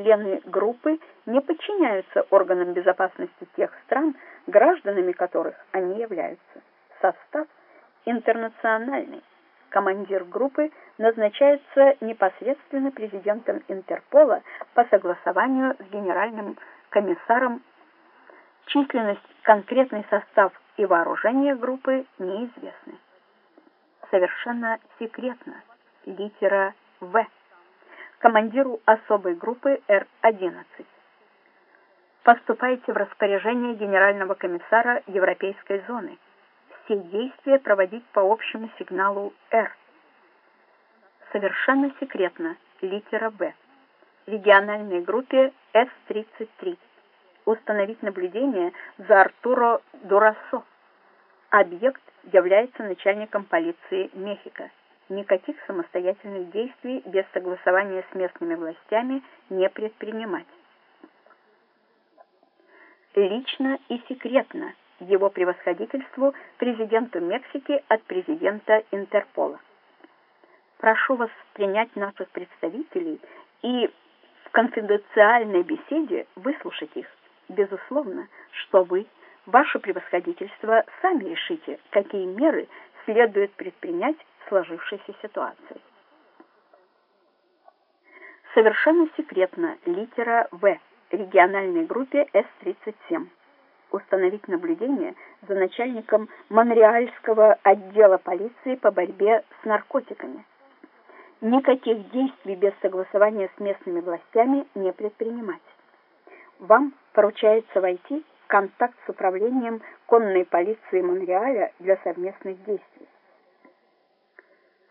члены группы не подчиняются органам безопасности тех стран, гражданами которых они являются. Состав интернациональный. Командир группы назначается непосредственно президентом Интерпола по согласованию с генеральным комиссаром. Численность, конкретный состав и вооружение группы неизвестны. Совершенно секретно. Литера В. Командиру особой группы Р-11. Поступайте в распоряжение генерального комиссара Европейской зоны все действия проводить по общему сигналу «Р». Совершенно секретно. Литера «Б». Региональной группе С-33. Установить наблюдение за Артуро Дурасо. Объект является начальником полиции Мехико. Никаких самостоятельных действий без согласования с местными властями не предпринимать. Лично и секретно его превосходительству президенту Мексики от президента Интерпола. Прошу вас принять наших представителей и в конфиденциальной беседе выслушать их. Безусловно, что вы, ваше превосходительство, сами решите, какие меры следует предпринять сложившейся ситуации. Совершенно секретно литера В региональной группе С-37 установить наблюдение за начальником Монреальского отдела полиции по борьбе с наркотиками. Никаких действий без согласования с местными властями не предпринимать. Вам поручается войти в контакт с управлением конной полиции Монреаля для совместных действий.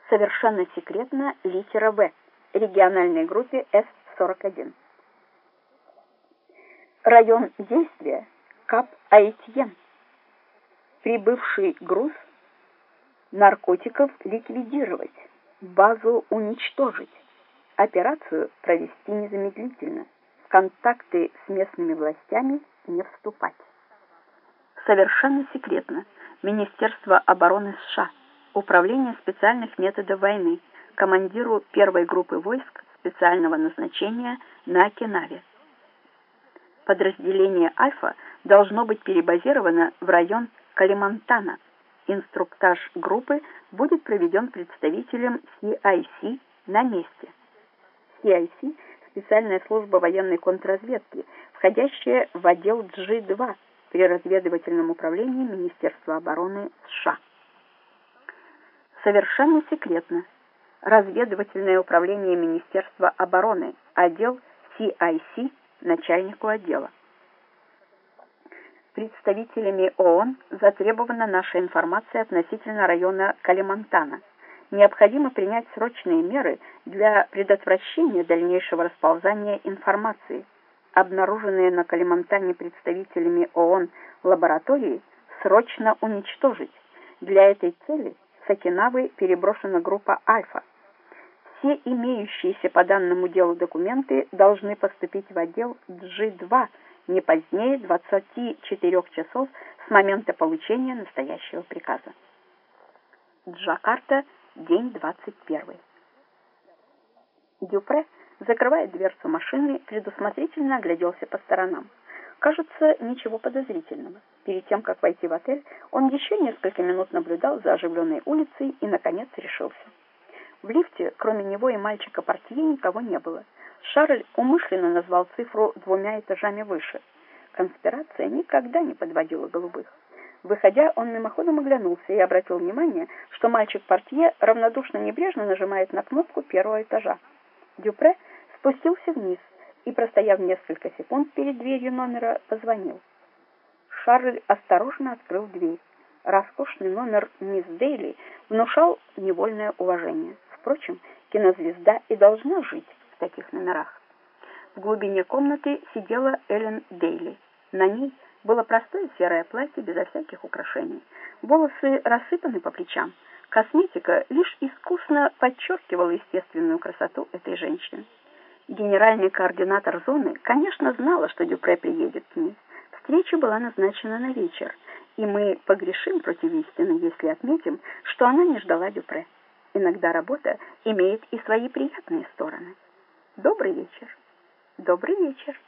Совершенно секретно литера В региональной группе С-41. Район действия Кап Аэтьен. Прибывший груз наркотиков ликвидировать, базу уничтожить, операцию провести незамедлительно, в контакты с местными властями не вступать. Совершенно секретно. Министерство обороны США, Управление специальных методов войны, командиру первой группы войск специального назначения на Окинаве. Подразделение «Альфа» должно быть перебазировано в район Калимантана. Инструктаж группы будет проведен представителем CIC на месте. CIC – специальная служба военной контрразведки, входящая в отдел G2 при разведывательном управлении Министерства обороны США. Совершенно секретно. Разведывательное управление Министерства обороны, отдел CIC, начальнику отдела представителями ООН затребована наша информация относительно района Калимантана. Необходимо принять срочные меры для предотвращения дальнейшего расползания информации. Обнаруженные на Калимантане представителями ООН лаборатории срочно уничтожить. Для этой цели с Окинавы переброшена группа «Альфа». Все имеющиеся по данному делу документы должны поступить в отдел G2 не позднее 24 часов с момента получения настоящего приказа. Джакарта, день 21. Дюпре, закрывая дверцу машины, предусмотрительно огляделся по сторонам. Кажется, ничего подозрительного. Перед тем, как войти в отель, он еще несколько минут наблюдал за оживленной улицей и, наконец, решился. В лифте, кроме него и мальчика-портье, никого не было. Шарль умышленно назвал цифру двумя этажами выше. Конспирация никогда не подводила голубых. Выходя, он мимоходом оглянулся и обратил внимание, что мальчик-портье равнодушно небрежно нажимает на кнопку первого этажа. Дюпре спустился вниз и, простояв несколько секунд перед дверью номера, позвонил. Шарль осторожно открыл дверь. Роскошный номер мисс Дейли внушал невольное уважение. Впрочем, кинозвезда и должна жить в таких номерах. В глубине комнаты сидела Эллен Дейли. На ней было простое серое платье безо всяких украшений. Волосы рассыпаны по плечам. Косметика лишь искусно подчеркивала естественную красоту этой женщины. Генеральный координатор зоны, конечно, знала, что Дюпре приедет к ней. Встреча была назначена на вечер, и мы погрешим против истины, если отметим, что она не ждала Дюпре. Иногда работа имеет и свои приятные стороны. Добрый вечер. Добрый вечер.